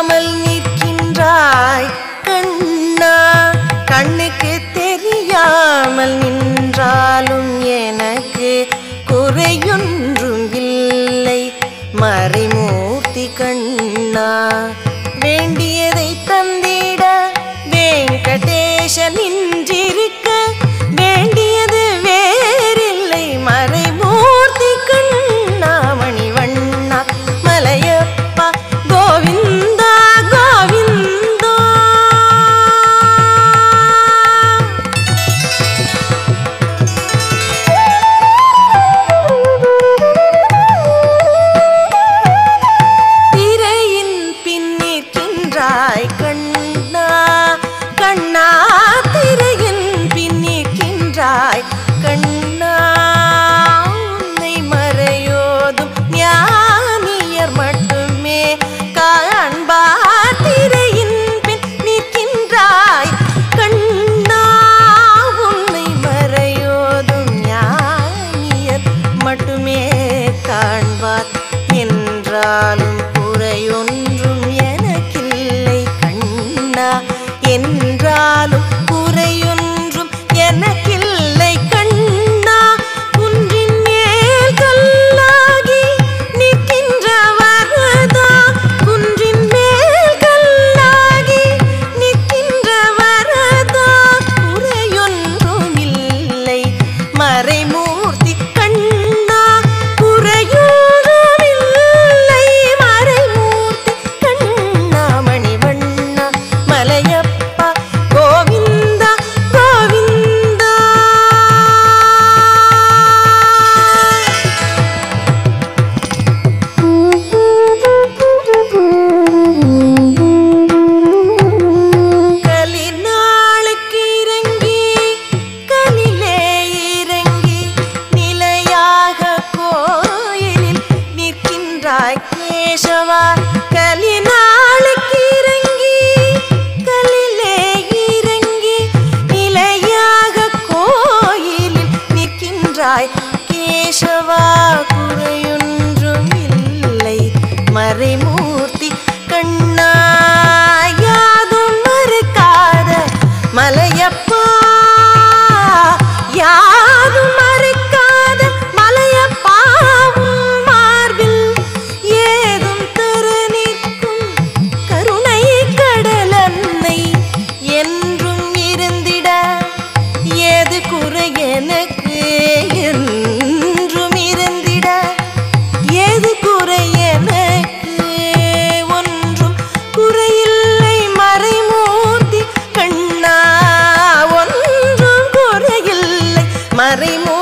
தெரியாமல் நிற்கின்றாய் கண்ணா. கண்ணுக்கு தெரியாமல் நின்றாலும் எனக்கு குறையொன்றும் இல்லை. மறைமூர்த்தி கண்ணா வேண்டியதை தந்திட வெங்கடேஷனின் நின்றாய். கண் ಕೇಶವ என்று எனக்கு என்றும் இருந்திட ஏது குறை எனக்கு? ஒன்றும் குறையில்லை மறைமூர்த்தி கண்ணா ஒன்றும் குறையில்லை மறைமூ